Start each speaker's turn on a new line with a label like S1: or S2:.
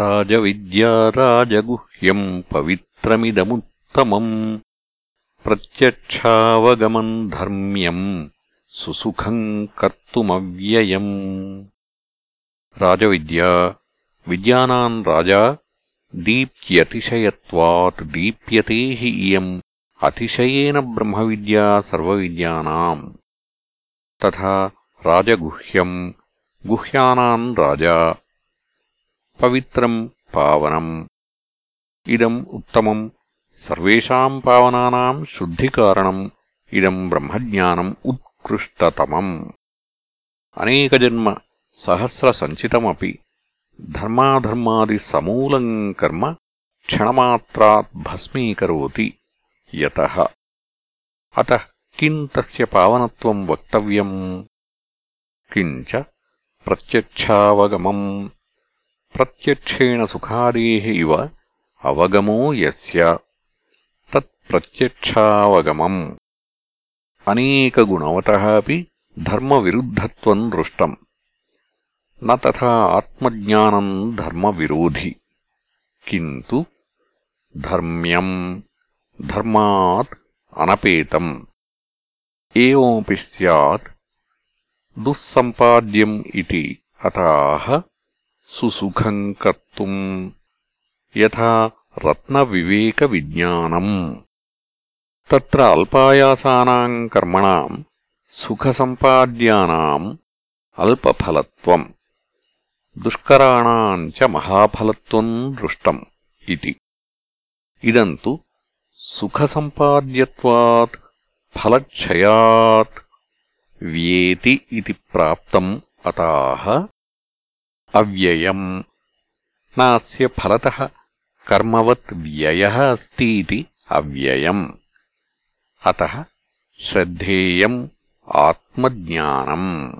S1: राजविद्या राजगुह्यम् पवित्रमिदमुत्तमम् प्रत्यक्षावगमम् धर्म्यम् सुसुखम् कर्तुमव्ययम् राजविद्या विद्यानाम् राजा दीप्त्यतिशयत्वात् दीप्यते हि इयम् अतिशयेन ब्रह्मविद्या सर्वविद्यानाम् तथा राजगुह्यम् गुह्यानाम् राजा पवित्रम् पावनम् इदम् उत्तमम् सर्वेषाम् पावनानाम् शुद्धिकारणम् इदम् ब्रह्मज्ञानम् उत्कृष्टतमम् अनेकजन्म सहस्रसञ्चितमपि धर्माधर्मादिसमूलम् कर्म क्षणमात्रात् भस्मीकरोति यतः अतः किम् तस्य पावनत्वम् वक्तव्यम् किञ्च प्रत्यक्षावगमम् ప్రత్యక్షేణ సుఖాదే ఇవ అవగమో యస్య తత్ప్రత్యక్షావగమం అనేకగుణవత అపి ధర్మవిరుద్ధత్వం దృష్టం. న తథా ఆత్మజ్ఞానం ధర్మవిరోధి. కింటు ధర్మ్యం ధర్మాత్ అనపేతం. ఏమపి సత్ దుస్సంపాద్యం ఇతి అతాహ సుసుఖం కర్తుం రత్నవివేక విజ్ఞానం త్ర అల్పాయాసానా కర్మణ సుఖసంపాద్యానా అల్పఫలత్వం దుష్కరాణాం చ మహాఫలత్వం దృష్టం ఇది. ఇదం సుఖసంపాద్యవాత్ సుఖసంపాద్యత్వాత్ ఫలక్షయాత్ వ్యేతి ఇది ప్రాప్తం అతాహ अव्ययम्। नास्य फलतः कर्मवत् व्ययः अस्तीति अव्ययम्। अतः श्रद्धेयम् आत्मज्ञानम्।